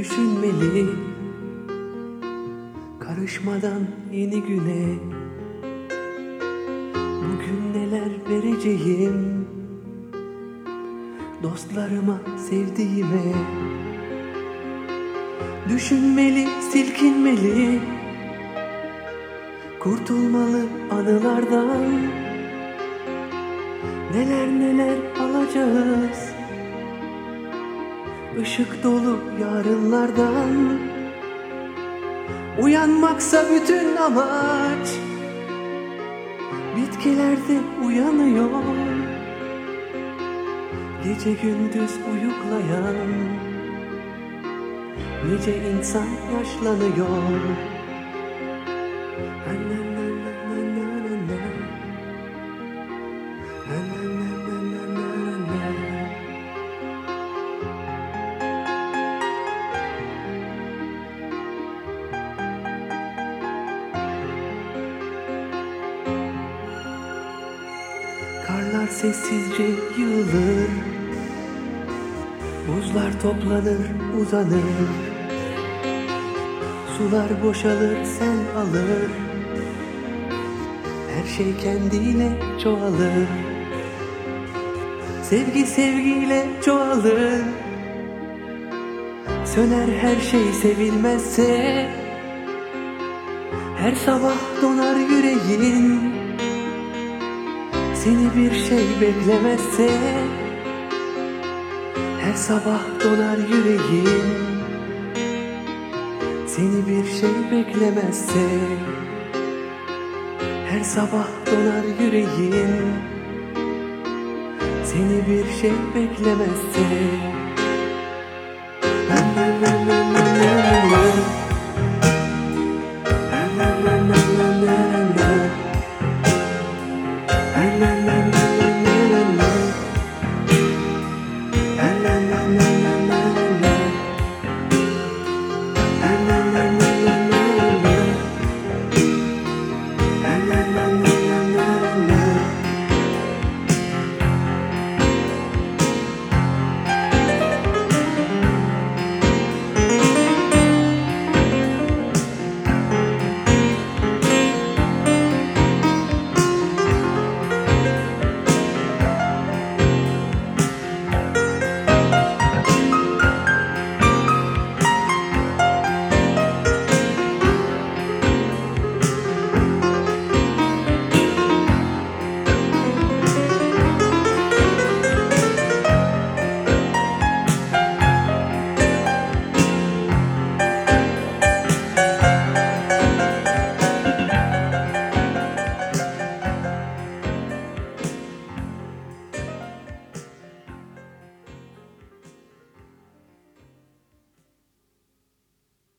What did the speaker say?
düşünmeli. Karışmadan yeni güne Bugün neler vereceğim? Dostlarıma, sevdiğime Düşünmeli, silkinmeli. Kurtulmalı anılardan Neler neler alacağız Işık dolu yarınlardan. Uyanmaksa bütün amaç Bitkilerde uyanıyor. Gece gündüz uyuklayan Nice insan yaşlanıyor. Karlar sessizce yığılır. Buzlar toplanır uzanır. Sular boşalır sen alır. Her şey kendiyle çoğalır. Sevgi sevgiyle çoğalır. Söner her şey sevilmezse Her sabah donar yüreğin Seni bir şey beklemezse Her sabah donar yüreğin Seni bir şey beklemezse Her sabah donar yüreğin Seni bir şey beklemezse